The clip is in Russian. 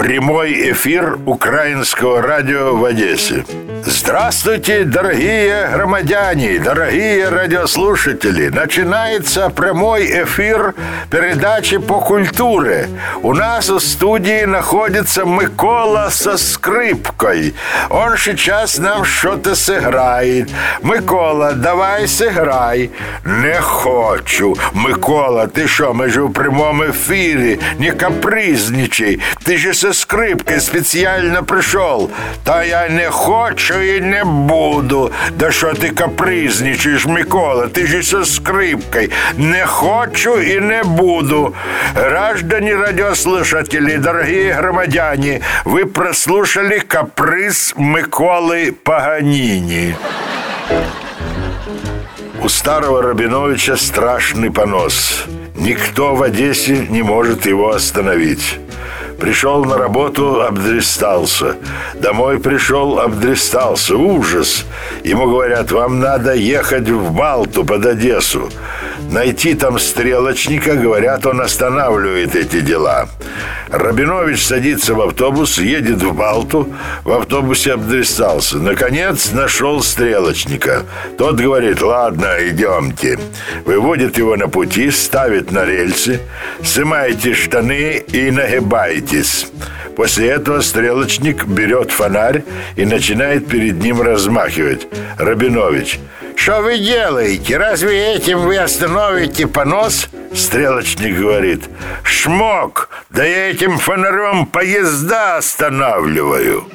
Прямой эфир украинского радио в Одессе. Здравствуйте, дорогие громадяне, дорогие радиослушатели. Начинается прямой эфир передачи по культуре. У нас в студии находится Микола со скрипкой. Он сейчас нам что-то сыграет. Микола, давай сыграй. Не хочу. Микола, ты что, мы же в прямом эфире. Не капризничай. Ты же со скрипкой специально пришел. Та я не хочу и не буду. Да что ты капризничаешь, Микола? Ты же со скрипкой. Не хочу и не буду. Граждане радиослушатели, дорогие громадяне, вы прослушали каприз Миколы Паганини. У старого Рабиновича страшный понос. Никто в Одессе не может его остановить. Пришел на работу, обдристался. Домой пришел, обдристался. Ужас! Ему говорят, вам надо ехать в Балту под Одессу. Найти там стрелочника, говорят, он останавливает эти дела. Рабинович садится в автобус, едет в Балту, в автобусе обдристался. Наконец нашел стрелочника. Тот говорит, ладно, идемте. Выводит его на пути, ставит на рельсы, снимаете штаны и нагибаетесь. После этого стрелочник берет фонарь и начинает перед ним размахивать. Рабинович, что вы делаете? Разве этим вы остановите понос? Стрелочник говорит, шмок, да я этим фонарем поезда останавливаю.